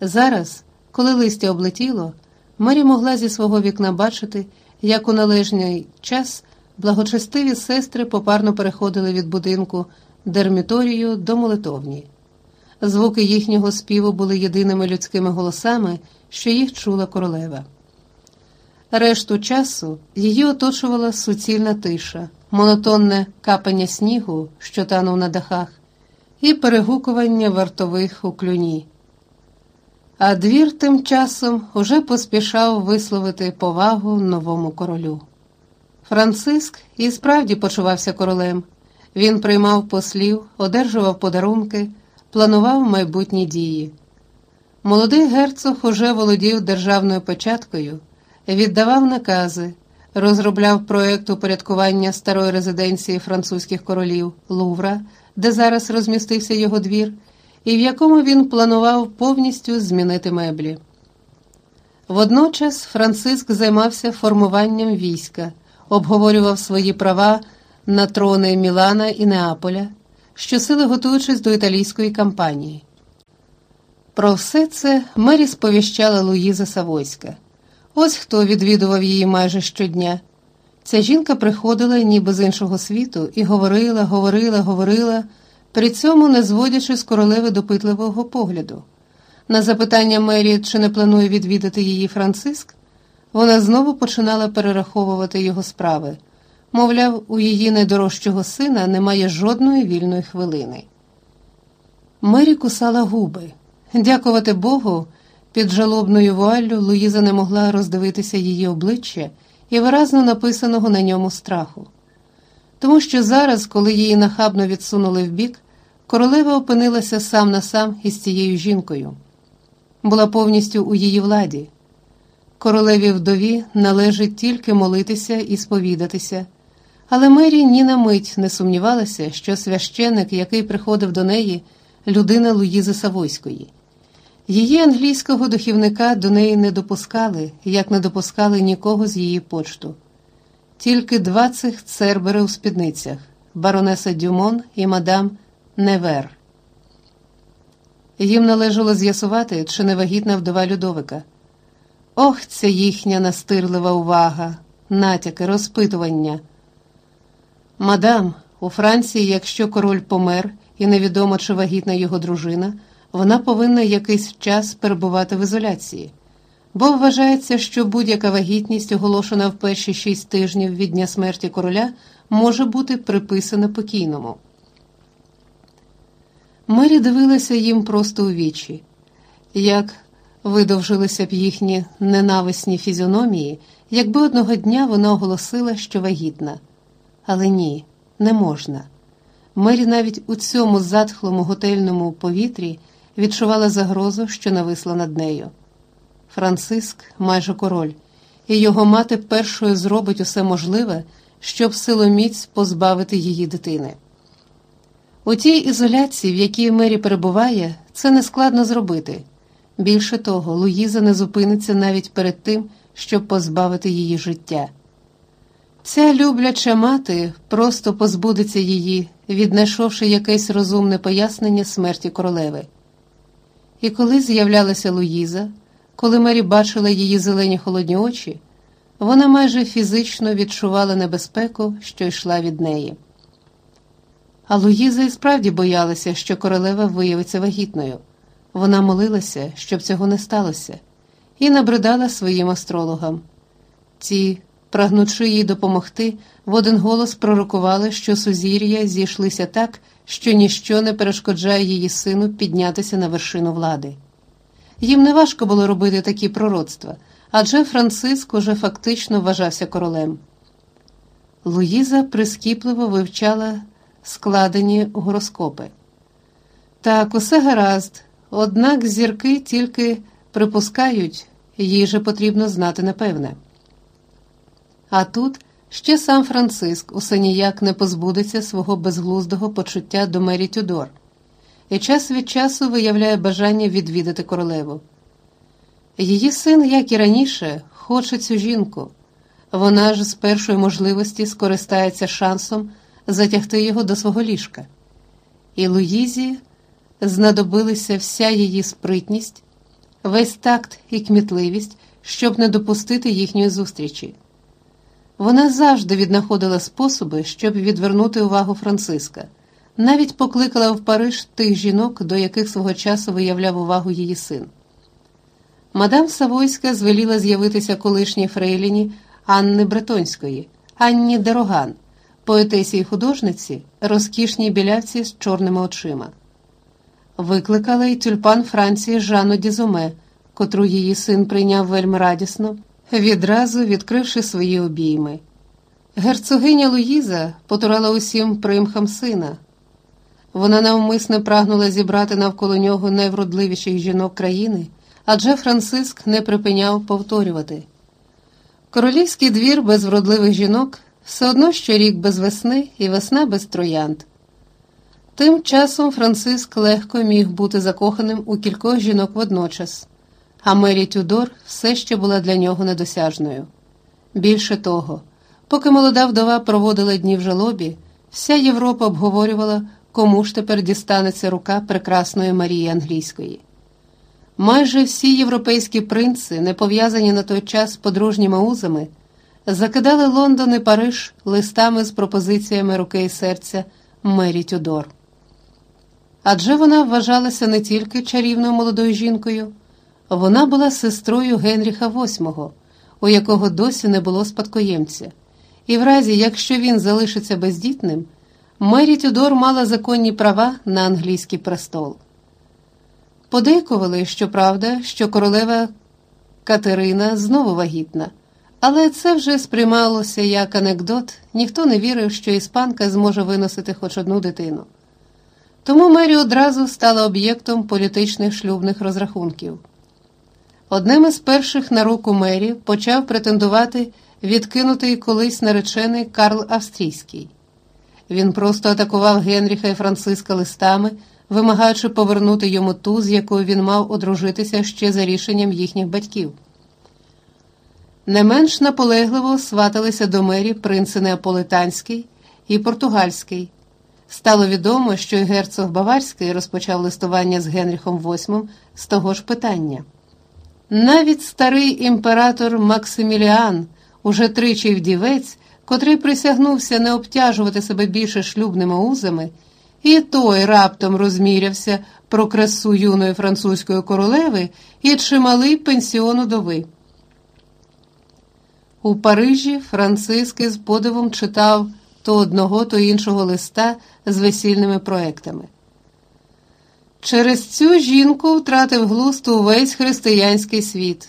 Зараз, коли листя облетіло, Мері могла зі свого вікна бачити, як у належний час благочестиві сестри попарно переходили від будинку дерміторію до молитовні. Звуки їхнього співу були єдиними людськими голосами, що їх чула королева. Решту часу її оточувала суцільна тиша, монотонне капання снігу, що танув на дахах, і перегукування вартових у клюні. А двір тим часом уже поспішав висловити повагу новому королю. Франциск і справді почувався королем. Він приймав послів, одержував подарунки, планував майбутні дії. Молодий герцог уже володів державною печаткою, віддавав накази, розробляв проєкт упорядкування старої резиденції французьких королів Лувра, де зараз розмістився його двір, і в якому він планував повністю змінити меблі. Водночас Франциск займався формуванням війська, обговорював свої права на трони Мілана і Неаполя, щосили готуючись до італійської кампанії. Про все це Мері сповіщала Луїза Савойська. Ось хто відвідував її майже щодня. Ця жінка приходила ніби з іншого світу і говорила, говорила, говорила, при цьому не зводячи з королеви допитливого погляду. На запитання Мері, чи не планує відвідати її Франциск, вона знову починала перераховувати його справи. Мовляв, у її найдорожчого сина немає жодної вільної хвилини. Мері кусала губи. Дякувати Богу, під жалобною вуаллю Луїза не могла роздивитися її обличчя і виразно написаного на ньому страху. Тому що зараз, коли її нахабно відсунули вбік, королева опинилася сам на сам із цією жінкою, була повністю у її владі. Королеві вдові належить тільки молитися і сповідатися, але Мері ні на мить не сумнівалася, що священик, який приходив до неї, людина Луїзи Савойської. Її англійського духівника до неї не допускали, як не допускали нікого з її почту. Тільки два цих цербери у спідницях баронеса Дюмон і мадам Невер. Їм належало з'ясувати, чи не вагітна вдова Людовика. Ох, ця їхня настирлива увага, натяки, розпитування. Мадам, у Франції, якщо король помер і невідомо, чи вагітна його дружина вона повинна якийсь час перебувати в ізоляції, бо вважається, що будь-яка вагітність, оголошена в перші шість тижнів від дня смерті короля, може бути приписана покійному. Мері дивилася їм просто у вічі, як видовжилися б їхні ненависні фізіономії, якби одного дня вона оголосила, що вагітна. Але ні, не можна. Мері навіть у цьому затхлому готельному повітрі відчувала загрозу, що нависла над нею. Франциск майже король, і його мати першою зробить усе можливе, щоб силоміць позбавити її дитини. У тій ізоляції, в якій Мері перебуває, це нескладно зробити. Більше того, Луїза не зупиниться навіть перед тим, щоб позбавити її життя. Ця любляча мати просто позбудеться її, віднайшовши якесь розумне пояснення смерті королеви. І коли з'являлася Луїза, коли Мері бачила її зелені холодні очі, вона майже фізично відчувала небезпеку, що йшла від неї. А Луїза і справді боялася, що королева виявиться вагітною. Вона молилася, щоб цього не сталося, і набридала своїм астрологам. Ті, прагнучи їй допомогти, в один голос пророкували, що сузір'я зійшлися так, що ніщо не перешкоджає її сину піднятися на вершину влади. Їм не важко було робити такі пророцтва, адже Франциск уже фактично вважався королем. Луїза прискіпливо вивчала складені гороскопи. Так, усе гаразд, однак зірки тільки припускають, їй же потрібно знати напевне. А тут Ще сам Франциск усе ніяк не позбудеться свого безглуздого почуття до Мері Тюдор і час від часу виявляє бажання відвідати королеву. Її син, як і раніше, хоче цю жінку. Вона ж з першої можливості скористається шансом затягти його до свого ліжка. І Луїзі знадобилася вся її спритність, весь такт і кмітливість, щоб не допустити їхньої зустрічі. Вона завжди віднаходила способи, щоб відвернути увагу Франциска, навіть покликала в Париж тих жінок, до яких свого часу виявляв увагу її син. Мадам Савойська звеліла з'явитися колишній фрейліні Анни Бретонської, Анні Дероган, поетесі й художниці, розкішній білявці з чорними очима. Викликала й тюльпан Франції Жанну Дізоме, котру її син прийняв вельми радісно, відразу відкривши свої обійми. Герцогиня Луїза потурала усім примхам сина. Вона навмисно прагнула зібрати навколо нього найвродливіших жінок країни, адже Франциск не припиняв повторювати. Королівський двір без вродливих жінок все одно щорік без весни і весна без троянд. Тим часом Франциск легко міг бути закоханим у кількох жінок водночас, а Мері Тюдор все ще була для нього недосяжною. Більше того, поки молода вдова проводила дні в жалобі, вся Європа обговорювала, кому ж тепер дістанеться рука прекрасної Марії Англійської. Майже всі європейські принци, не пов'язані на той час подружніми узами, закидали Лондон і Париж листами з пропозиціями руки і серця Мері Тюдор. Адже вона вважалася не тільки чарівною молодою жінкою, вона була сестрою Генріха VIII, у якого досі не було спадкоємця, і в разі, якщо він залишиться бездітним, Мері Тюдор мала законні права на англійський престол. Подейкували, щоправда, що королева Катерина знову вагітна, але це вже сприймалося як анекдот, ніхто не вірив, що іспанка зможе виносити хоч одну дитину. Тому Мері одразу стала об'єктом політичних шлюбних розрахунків. Одним із перших на руку Мері почав претендувати відкинутий колись наречений Карл Австрійський. Він просто атакував Генріха і Франциска листами вимагаючи повернути йому ту, з якою він мав одружитися ще за рішенням їхніх батьків. Не менш наполегливо сваталися до мері принци Неаполитанський і Португальський. Стало відомо, що й герцог Баварський розпочав листування з Генріхом VIII з того ж питання. Навіть старий імператор Максиміліан, уже тричі вдівець, котрий присягнувся не обтяжувати себе більше шлюбними узами. І той раптом розмірявся про красу юної французької королеви і чималий пенсіон удови. У Парижі Франциски з подивом читав то одного, то іншого листа з весільними проектами. Через цю жінку втратив глузд увесь християнський світ.